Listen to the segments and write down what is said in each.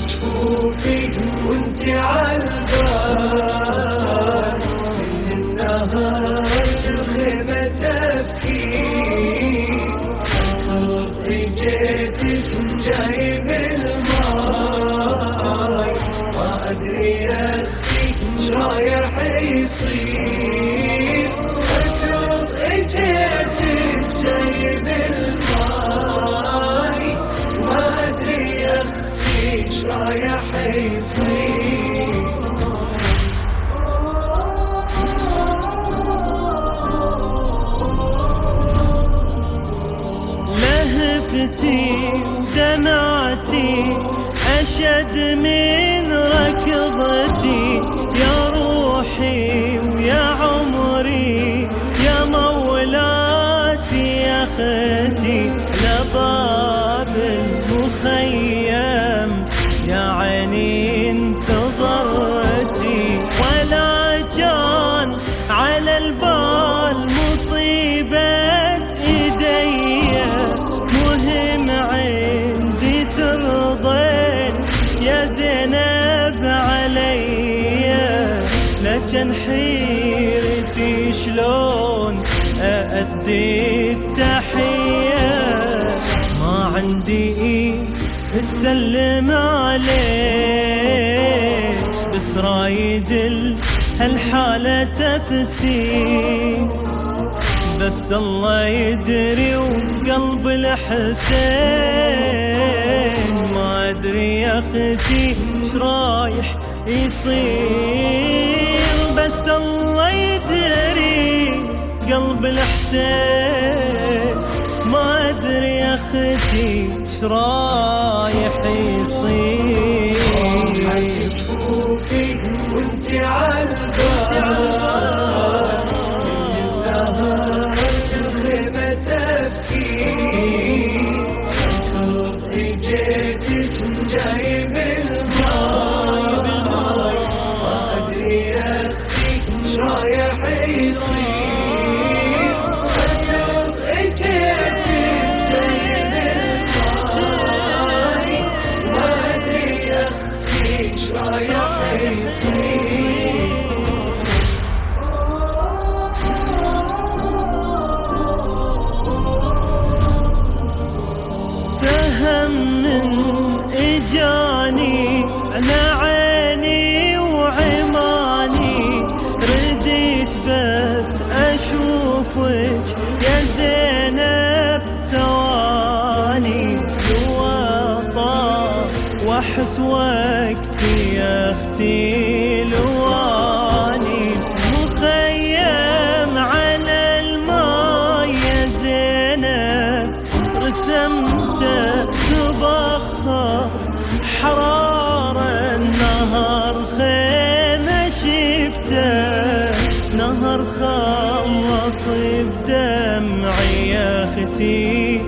جفوفي وانت عالبال لهفتي دمعتي أشد من ركضتي. يا روحي لكن حيرتي شلون أأدي التحية؟ ما عندي إيد تسلم عليك بس رايد ال- هالحالة تفسير. بس الله يدري وقلب الحسين. ما أدري يا أختي شرايح يصير. قلب الحسين ما أدري يا أختي شرايح يصير. جفوفي وانت عالبال من من إجاني على عيني وعماني. رديت بس اشوفك يا زينب ثواني. لواطا واحس وقتي يا أختي لواني رسمته تبخر حرارة النهر خيمة شفته. نهر خلص بدمعي يا أختي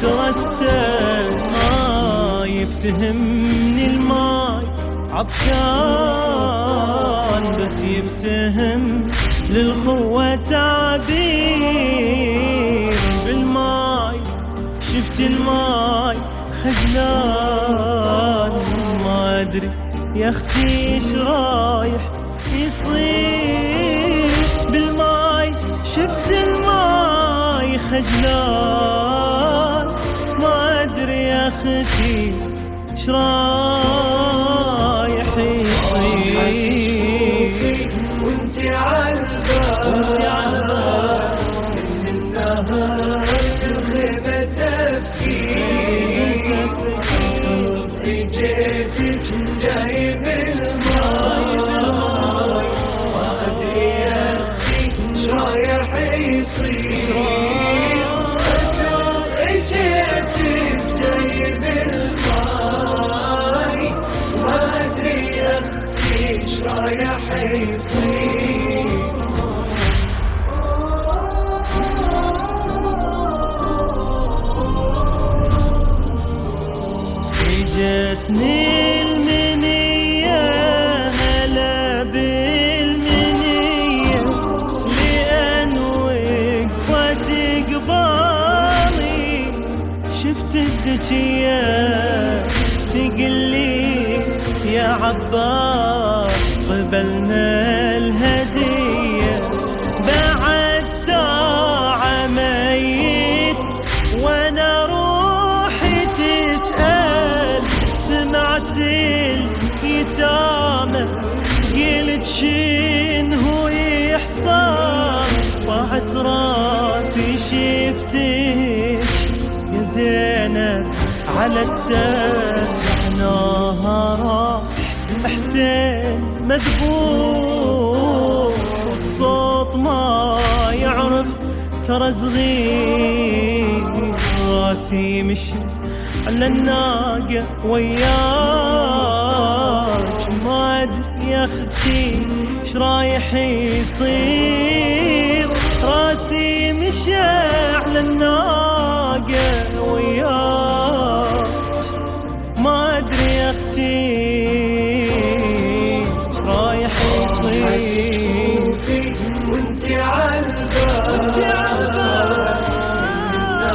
ترسته ما يفتهمني الماي. عطشان بس يفتهم للخوة تعبير. خجلان ما أدري يا أختي إيش رايح يصير. بالماي شفت الماي خجلان. ما أدري يا أختي إيش رايح يصير. وانت عالبال من يصير جيتك جايب الماي ما ادري أختي شرايح يصير جتني الزكية تقلي يا عباس قبلنا الهدية. بعد ساعة ميت وأنا روحي تسأل سمعت اليتامى قلت شنو يحصل ضاعت راسي شفتك يا زينب على التل معناها راح حسين مذبوح الصوت ما يعرف ترى صغير راسي مشي على الناقة وياك. ما أدري يا أختي إيش رايح يصير. راسي مشى على الناقة